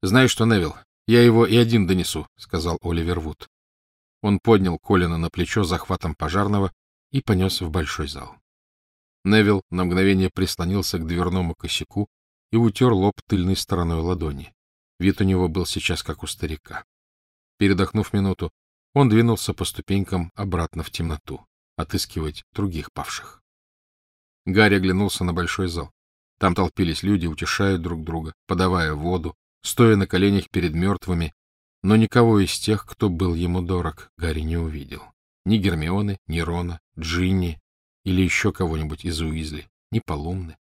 — Знаешь что, Невил, я его и один донесу, — сказал Оливер Вуд. Он поднял Колина на плечо захватом пожарного и понес в большой зал. Невил на мгновение прислонился к дверному косяку и утер лоб тыльной стороной ладони. Вид у него был сейчас как у старика. Передохнув минуту, он двинулся по ступенькам обратно в темноту, отыскивать других павших. Гарри оглянулся на большой зал. Там толпились люди, утешая друг друга, подавая воду, стоя на коленях перед мертвыми, но никого из тех, кто был ему дорог, Гарри не увидел. Ни Гермионы, ни Рона, Джинни или еще кого-нибудь из Уизли, ни Полумны.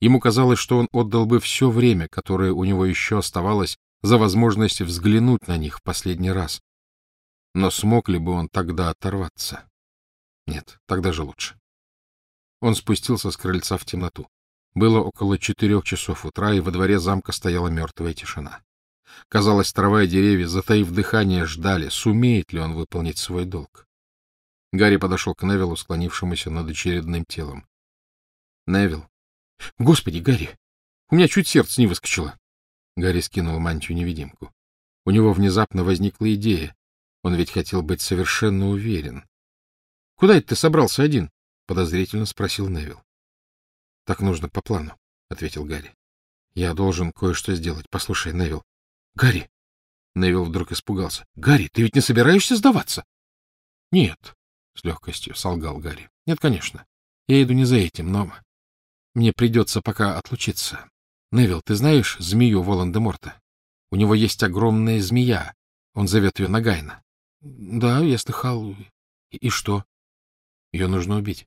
Ему казалось, что он отдал бы все время, которое у него еще оставалось, за возможность взглянуть на них в последний раз. Но смог ли бы он тогда оторваться? Нет, тогда же лучше. Он спустился с крыльца в темноту. Было около четырех часов утра, и во дворе замка стояла мертвая тишина. Казалось, трава и деревья, затаив дыхание, ждали, сумеет ли он выполнить свой долг. Гарри подошел к Невилу, склонившемуся над очередным телом. — Невил. — Господи, Гарри! У меня чуть сердце не выскочило. Гарри скинул мантию-невидимку. У него внезапно возникла идея. Он ведь хотел быть совершенно уверен. — Куда это ты собрался один? — подозрительно спросил Невил. — Так нужно по плану, — ответил Гарри. — Я должен кое-что сделать. Послушай, Невил. — Гарри! Невил вдруг испугался. — Гарри, ты ведь не собираешься сдаваться? — Нет, — с легкостью солгал Гарри. — Нет, конечно. Я иду не за этим, но мне придется пока отлучиться. Невил, ты знаешь змею Волан-де-Морта? У него есть огромная змея. Он зовет ее Нагайна. — Да, я слыхал. И, что? Ее нужно убить.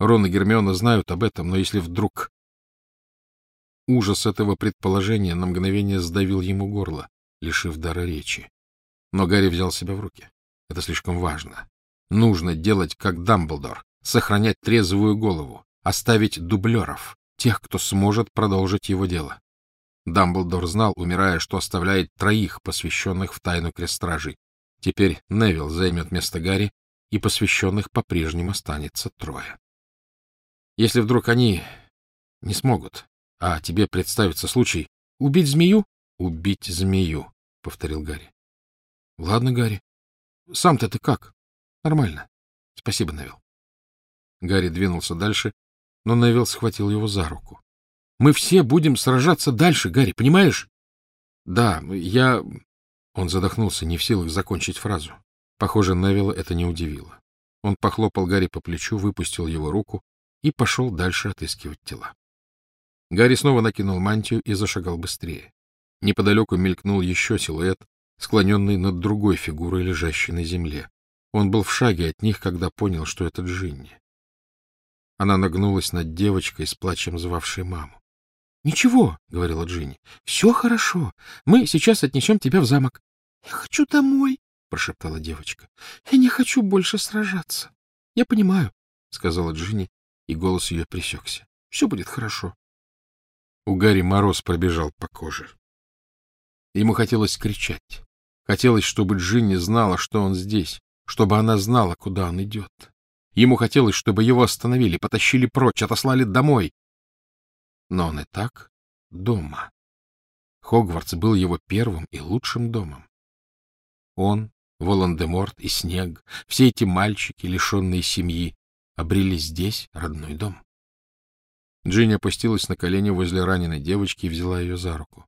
Рон и Гермиона знают об этом, но если вдруг... Ужас этого предположения на мгновение сдавил ему горло, лишив дара речи. Но Гарри взял себя в руки. Это слишком важно. Нужно делать, как Дамблдор, сохранять трезвую голову, оставить дублеров, тех, кто сможет продолжить его дело. Дамблдор знал, умирая, что оставляет троих, посвященных в тайну крестражей. Теперь Невилл займет место Гарри, и посвященных по-прежнему останется трое. Если вдруг они не смогут, а тебе представится случай убить змею, убить змею, — повторил Гарри. — Ладно, Гарри. Сам-то ты как? Нормально. Спасибо, Невил. Гарри двинулся дальше, но Невил схватил его за руку. — Мы все будем сражаться дальше, Гарри, понимаешь? — Да, я... Он задохнулся, не в силах закончить фразу. Похоже, Невилла это не удивило. Он похлопал Гарри по плечу, выпустил его руку и пошел дальше отыскивать тела. Гарри снова накинул мантию и зашагал быстрее. Неподалеку мелькнул еще силуэт, склоненный над другой фигурой, лежащей на земле. Он был в шаге от них, когда понял, что это Джинни. Она нагнулась над девочкой, с плачем звавшей маму. — Ничего, — говорила Джинни, — все хорошо. Мы сейчас отнесем тебя в замок. — Я хочу домой, — прошептала девочка. — Я не хочу больше сражаться. — Я понимаю, — сказала Джинни, и голос ее пресекся. — Все будет хорошо. У Гарри мороз пробежал по коже. Ему хотелось кричать. Хотелось, чтобы Джинни знала, что он здесь, чтобы она знала, куда он идет. Ему хотелось, чтобы его остановили, потащили прочь, отослали домой. Но он и так дома. Хогвартс был его первым и лучшим домом. Он, Волан-де-Морт и Снег, все эти мальчики, лишенные семьи, обрели здесь родной дом. Джинни опустилась на колени возле раненой девочки и взяла ее за руку.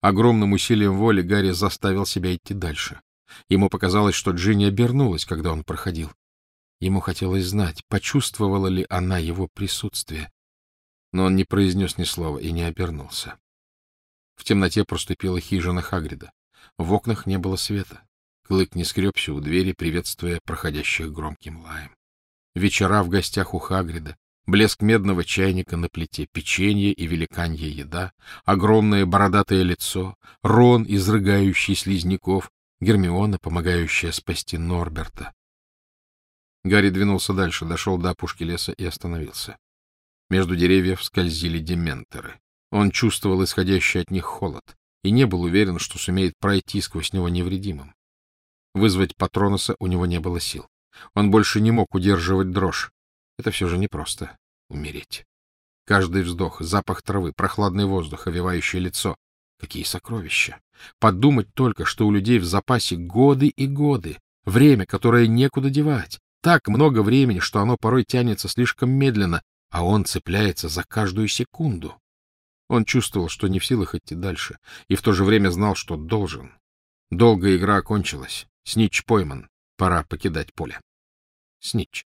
Огромным усилием воли Гарри заставил себя идти дальше. Ему показалось, что Джинни обернулась, когда он проходил. Ему хотелось знать, почувствовала ли она его присутствие. Но он не произнес ни слова и не обернулся. В темноте проступила хижина Хагрида. В окнах не было света. Клык не скребся у двери, приветствуя проходящих громким лаем. Вечера в гостях у Хагрида, блеск медного чайника на плите, печенье и великанье еда, огромное бородатое лицо, Рон, изрыгающий слизняков, Гермиона, помогающая спасти Норберта. Гарри двинулся дальше, дошел до опушки леса и остановился. Между деревьев скользили дементоры. Он чувствовал исходящий от них холод и не был уверен, что сумеет пройти сквозь него невредимым. Вызвать Патроноса у него не было сил. Он больше не мог удерживать дрожь. Это все же непросто — умереть. Каждый вздох, запах травы, прохладный воздух, овивающее лицо. Какие сокровища! Подумать только, что у людей в запасе годы и годы, время, которое некуда девать. Так много времени, что оно порой тянется слишком медленно, а он цепляется за каждую секунду. Он чувствовал, что не в силах идти дальше, и в то же время знал, что должен. Долгая игра окончилась. Снич пойман. Пора покидать поле. Снич.